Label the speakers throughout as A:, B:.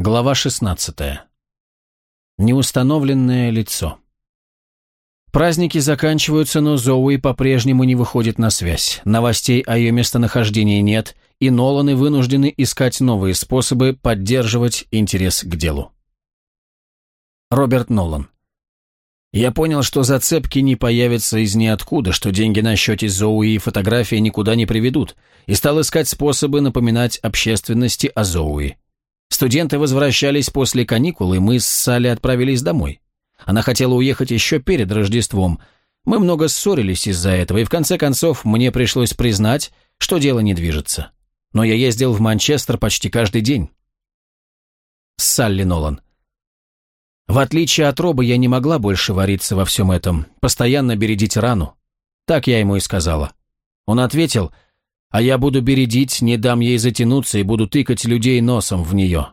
A: Глава 16. Неустановленное лицо. Праздники заканчиваются, но Зоуи по-прежнему не выходит на связь. Новостей о ее местонахождении нет, и Ноланы вынуждены искать новые способы поддерживать интерес к делу. Роберт Нолан. Я понял, что зацепки не появятся из ниоткуда, что деньги на счете Зоуи и фотографии никуда не приведут, и стал искать способы напоминать общественности о Зоуи. Студенты возвращались после каникул, и мы с Салли отправились домой. Она хотела уехать еще перед Рождеством. Мы много ссорились из-за этого, и в конце концов мне пришлось признать, что дело не движется. Но я ездил в Манчестер почти каждый день. Салли Нолан. В отличие от Роба, я не могла больше вариться во всем этом, постоянно бередить рану. Так я ему и сказала. Он ответил – а я буду бередить, не дам ей затянуться и буду тыкать людей носом в нее.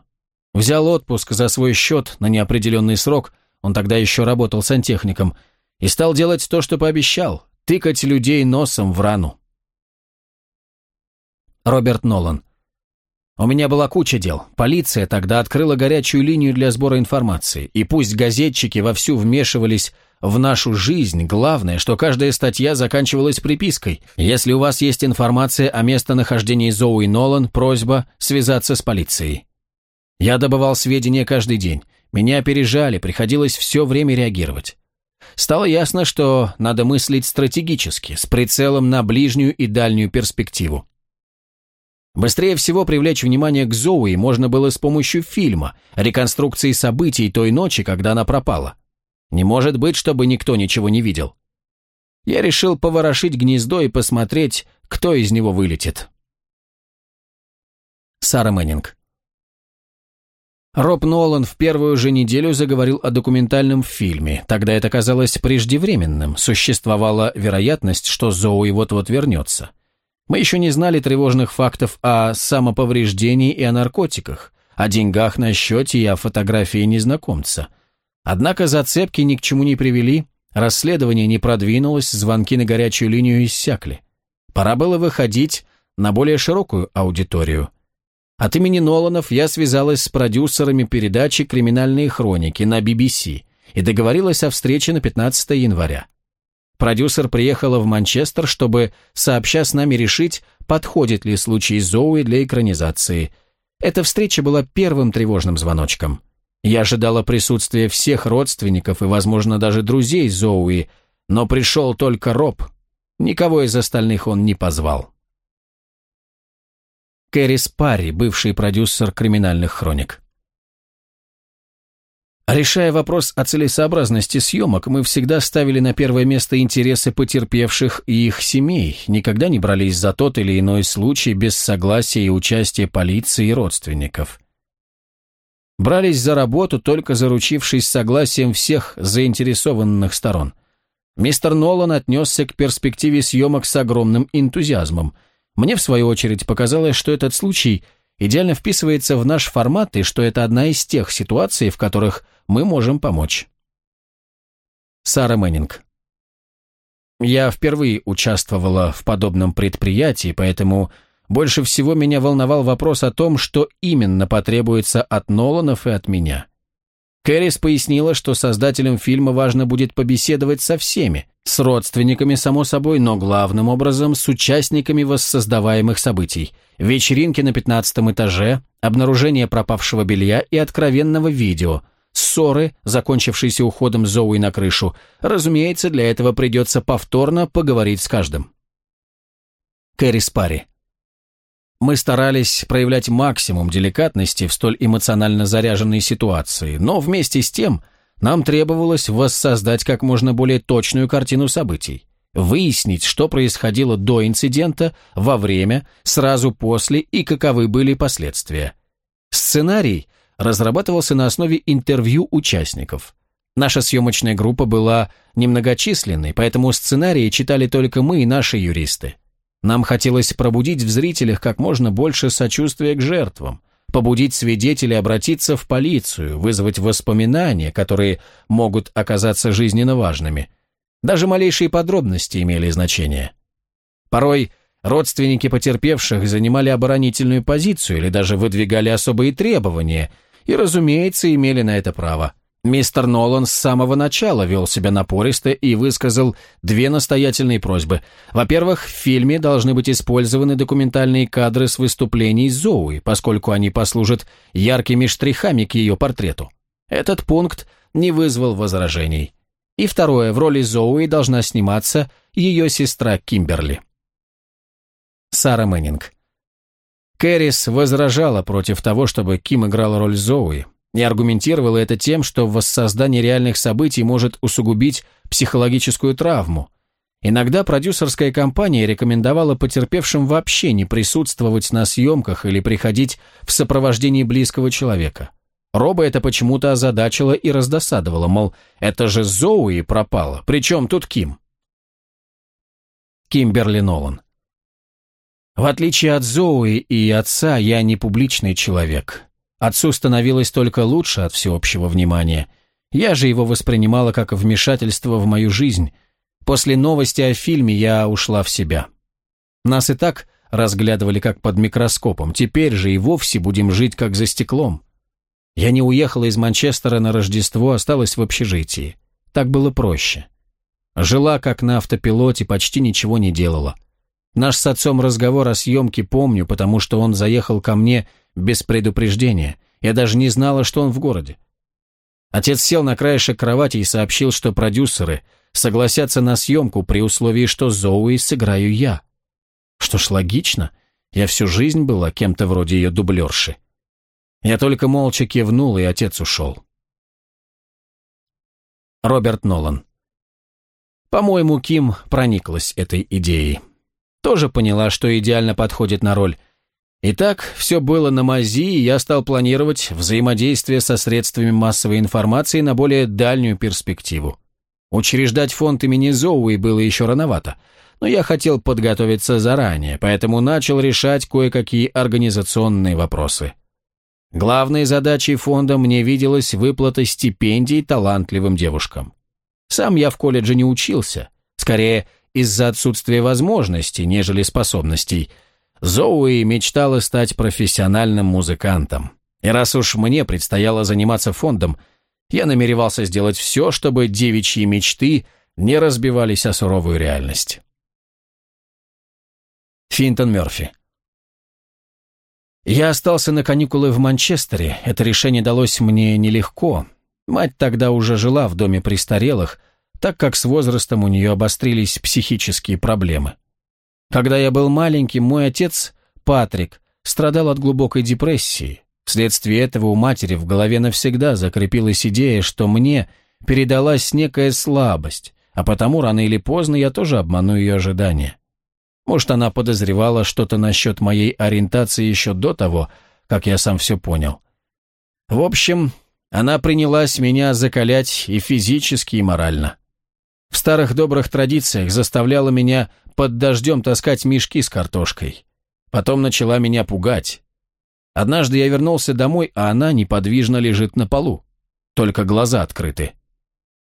A: Взял отпуск за свой счет на неопределенный срок, он тогда еще работал сантехником, и стал делать то, что пообещал, тыкать людей носом в рану. Роберт Нолан. У меня была куча дел. Полиция тогда открыла горячую линию для сбора информации, и пусть газетчики вовсю вмешивались в нашу жизнь главное, что каждая статья заканчивалась припиской. Если у вас есть информация о местонахождении Зоуи Нолан, просьба связаться с полицией. Я добывал сведения каждый день. Меня опережали, приходилось все время реагировать. Стало ясно, что надо мыслить стратегически, с прицелом на ближнюю и дальнюю перспективу. Быстрее всего привлечь внимание к Зоуи можно было с помощью фильма, реконструкции событий той ночи, когда она пропала. Не может быть, чтобы никто ничего не видел. Я решил поворошить гнездо и посмотреть, кто из него вылетит. Сара Мэннинг Роб Нолан в первую же неделю заговорил о документальном фильме. Тогда это казалось преждевременным. Существовала вероятность, что Зоуи вот-вот вернется. Мы еще не знали тревожных фактов о самоповреждении и о наркотиках, о деньгах на счете и о фотографии незнакомца – Однако зацепки ни к чему не привели, расследование не продвинулось, звонки на горячую линию иссякли. Пора было выходить на более широкую аудиторию. От имени Ноланов я связалась с продюсерами передачи «Криминальные хроники» на BBC и договорилась о встрече на 15 января. Продюсер приехала в Манчестер, чтобы сообща с нами решить, подходит ли случай Зоуи для экранизации. Эта встреча была первым тревожным звоночком. Я ожидала присутствия всех родственников и, возможно, даже друзей Зоуи, но пришел только Роб. Никого из остальных он не позвал. Кэрри Спарри, бывший продюсер «Криминальных хроник». Решая вопрос о целесообразности съемок, мы всегда ставили на первое место интересы потерпевших и их семей, никогда не брались за тот или иной случай без согласия и участия полиции и родственников брались за работу, только заручившись согласием всех заинтересованных сторон. Мистер Нолан отнесся к перспективе съемок с огромным энтузиазмом. Мне, в свою очередь, показалось, что этот случай идеально вписывается в наш формат и что это одна из тех ситуаций, в которых мы можем помочь. Сара Мэнинг. я впервые участвовала в подобном предприятии, поэтому больше всего меня волновал вопрос о том, что именно потребуется от Ноланов и от меня. Кэрис пояснила, что создателям фильма важно будет побеседовать со всеми, с родственниками, само собой, но главным образом с участниками воссоздаваемых событий, вечеринки на пятнадцатом этаже, обнаружение пропавшего белья и откровенного видео, ссоры, закончившиеся уходом Зоуи на крышу. Разумеется, для этого придется повторно поговорить с каждым. Кэрис Парри. Мы старались проявлять максимум деликатности в столь эмоционально заряженной ситуации, но вместе с тем нам требовалось воссоздать как можно более точную картину событий, выяснить, что происходило до инцидента, во время, сразу после и каковы были последствия. Сценарий разрабатывался на основе интервью участников. Наша съемочная группа была немногочисленной, поэтому сценарии читали только мы и наши юристы. Нам хотелось пробудить в зрителях как можно больше сочувствия к жертвам, побудить свидетелей обратиться в полицию, вызвать воспоминания, которые могут оказаться жизненно важными. Даже малейшие подробности имели значение. Порой родственники потерпевших занимали оборонительную позицию или даже выдвигали особые требования, и, разумеется, имели на это право – Мистер Нолан с самого начала вел себя напористо и высказал две настоятельные просьбы. Во-первых, в фильме должны быть использованы документальные кадры с выступлений Зоуи, поскольку они послужат яркими штрихами к ее портрету. Этот пункт не вызвал возражений. И второе, в роли Зоуи должна сниматься ее сестра Кимберли. Сара Мэннинг. Кэрис возражала против того, чтобы Ким играл роль Зоуи, я аргументировала это тем, что воссоздание реальных событий может усугубить психологическую травму. Иногда продюсерская компания рекомендовала потерпевшим вообще не присутствовать на съемках или приходить в сопровождении близкого человека. Роба это почему-то озадачила и раздосадовала, мол, это же Зоуи пропала, причем тут Ким? Кимберли Нолан. В отличие от Зоуи и отца, я не публичный человек. Отцу становилось только лучше от всеобщего внимания. Я же его воспринимала как вмешательство в мою жизнь. После новости о фильме я ушла в себя. Нас и так разглядывали как под микроскопом, теперь же и вовсе будем жить как за стеклом. Я не уехала из Манчестера на Рождество, осталась в общежитии. Так было проще. Жила как на автопилоте, почти ничего не делала. Наш с отцом разговор о съемке помню, потому что он заехал ко мне без предупреждения. Я даже не знала, что он в городе. Отец сел на краешек кровати и сообщил, что продюсеры согласятся на съемку при условии, что Зоуи сыграю я. Что ж, логично. Я всю жизнь была кем-то вроде ее дублерши. Я только молча кивнул, и отец ушел. Роберт Нолан. По-моему, Ким прониклась этой идеей. Тоже поняла, что идеально подходит на роль, Итак, все было на мази, и я стал планировать взаимодействие со средствами массовой информации на более дальнюю перспективу. Учреждать фонд имени Зоуи было еще рановато, но я хотел подготовиться заранее, поэтому начал решать кое-какие организационные вопросы. Главной задачей фонда мне виделась выплата стипендий талантливым девушкам. Сам я в колледже не учился, скорее из-за отсутствия возможностей, нежели способностей – Зоуи мечтала стать профессиональным музыкантом. И раз уж мне предстояло заниматься фондом, я намеревался сделать все, чтобы девичьи мечты не разбивались о суровую реальность. Финтон Мерфи. Я остался на каникулы в Манчестере. Это решение далось мне нелегко. Мать тогда уже жила в доме престарелых, так как с возрастом у нее обострились психические проблемы. Когда я был маленьким, мой отец, Патрик, страдал от глубокой депрессии. Вследствие этого у матери в голове навсегда закрепилась идея, что мне передалась некая слабость, а потому рано или поздно я тоже обману ее ожидания. Может, она подозревала что-то насчет моей ориентации еще до того, как я сам все понял. В общем, она принялась меня закалять и физически, и морально в старых добрых традициях заставляла меня под дождем таскать мешки с картошкой. Потом начала меня пугать. Однажды я вернулся домой, а она неподвижно лежит на полу. Только глаза открыты.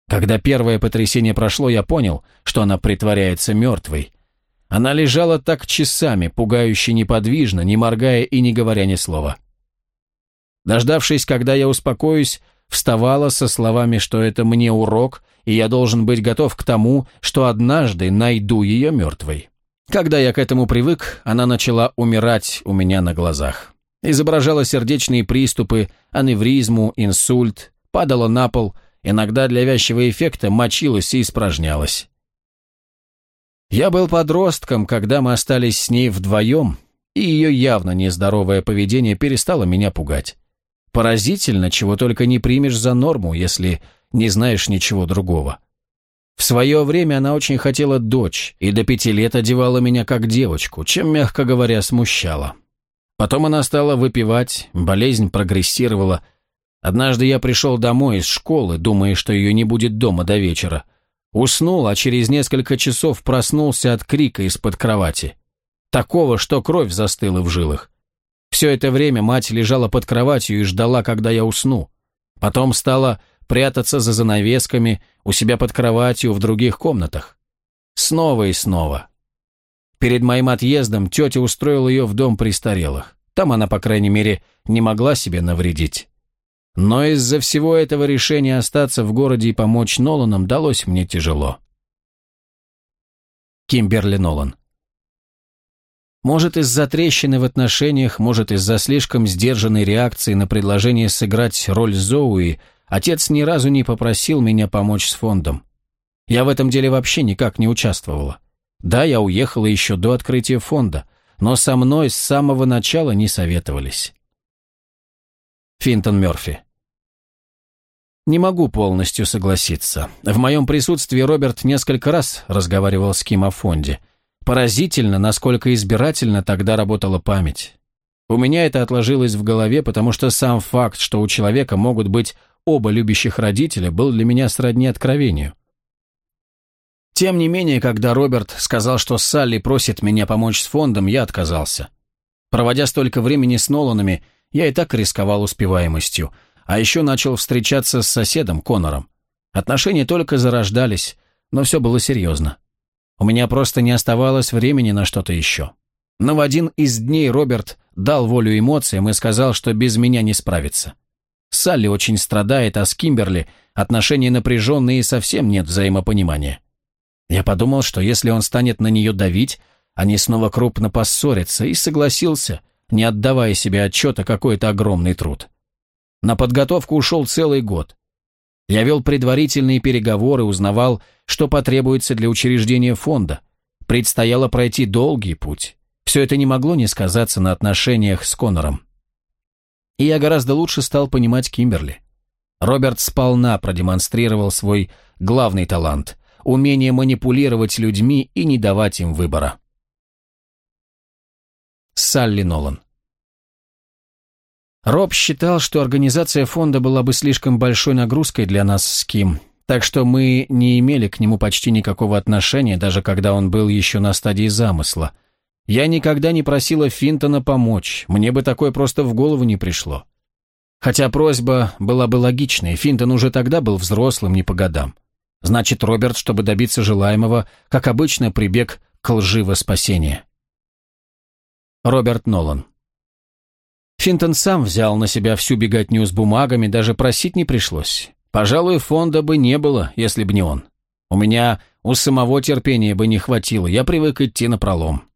A: Когда первое потрясение прошло, я понял, что она притворяется мертвой. Она лежала так часами, пугающе неподвижно, не моргая и не говоря ни слова. Дождавшись, когда я успокоюсь, вставала со словами, что это мне урок, и я должен быть готов к тому, что однажды найду ее мертвой. Когда я к этому привык, она начала умирать у меня на глазах. Изображала сердечные приступы, аневризму, инсульт, падала на пол, иногда для вязчего эффекта мочилась и испражнялась. Я был подростком, когда мы остались с ней вдвоем, и ее явно нездоровое поведение перестало меня пугать. Поразительно, чего только не примешь за норму, если не знаешь ничего другого. В свое время она очень хотела дочь и до пяти лет одевала меня как девочку, чем, мягко говоря, смущала. Потом она стала выпивать, болезнь прогрессировала. Однажды я пришел домой из школы, думая, что ее не будет дома до вечера. Уснул, а через несколько часов проснулся от крика из-под кровати. Такого, что кровь застыла в жилах. Все это время мать лежала под кроватью и ждала, когда я усну. Потом стала прятаться за занавесками, у себя под кроватью, в других комнатах. Снова и снова. Перед моим отъездом тетя устроила ее в дом престарелых. Там она, по крайней мере, не могла себе навредить. Но из-за всего этого решения остаться в городе и помочь Ноланам далось мне тяжело. Кимберли Нолан может, из-за трещины в отношениях, может, из-за слишком сдержанной реакции на предложение сыграть роль Зоуи, Отец ни разу не попросил меня помочь с фондом. Я в этом деле вообще никак не участвовала. Да, я уехала еще до открытия фонда, но со мной с самого начала не советовались. Финтон Мерфи. Не могу полностью согласиться. В моем присутствии Роберт несколько раз разговаривал с Ким о фонде. Поразительно, насколько избирательно тогда работала память. У меня это отложилось в голове, потому что сам факт, что у человека могут быть оба любящих родителя был для меня сродни откровению. Тем не менее, когда Роберт сказал, что Салли просит меня помочь с фондом, я отказался. Проводя столько времени с Ноланами, я и так рисковал успеваемостью, а еще начал встречаться с соседом Конором. Отношения только зарождались, но все было серьезно. У меня просто не оставалось времени на что-то еще. Но в один из дней Роберт дал волю эмоциям и сказал, что без меня не справится. Салли очень страдает, а с Кимберли отношения напряженные и совсем нет взаимопонимания. Я подумал, что если он станет на нее давить, они снова крупно поссорятся, и согласился, не отдавая себе отчета, какой это огромный труд. На подготовку ушел целый год. Я вел предварительные переговоры, узнавал, что потребуется для учреждения фонда. Предстояло пройти долгий путь. Все это не могло не сказаться на отношениях с Конором и я гораздо лучше стал понимать Кимберли. Роберт сполна продемонстрировал свой главный талант – умение манипулировать людьми и не давать им выбора. Салли Нолан Роб считал, что организация фонда была бы слишком большой нагрузкой для нас с Ким, так что мы не имели к нему почти никакого отношения, даже когда он был еще на стадии замысла – я никогда не просила Финтона помочь, мне бы такое просто в голову не пришло. Хотя просьба была бы логичной, Финтон уже тогда был взрослым не по годам. Значит, Роберт, чтобы добиться желаемого, как обычно, прибег к лживо во. Роберт Нолан Финтон сам взял на себя всю беготню с бумагами, даже просить не пришлось. Пожалуй, фонда бы не было, если бы не он. У меня у самого терпения бы не хватило, я привык идти напролом. пролом.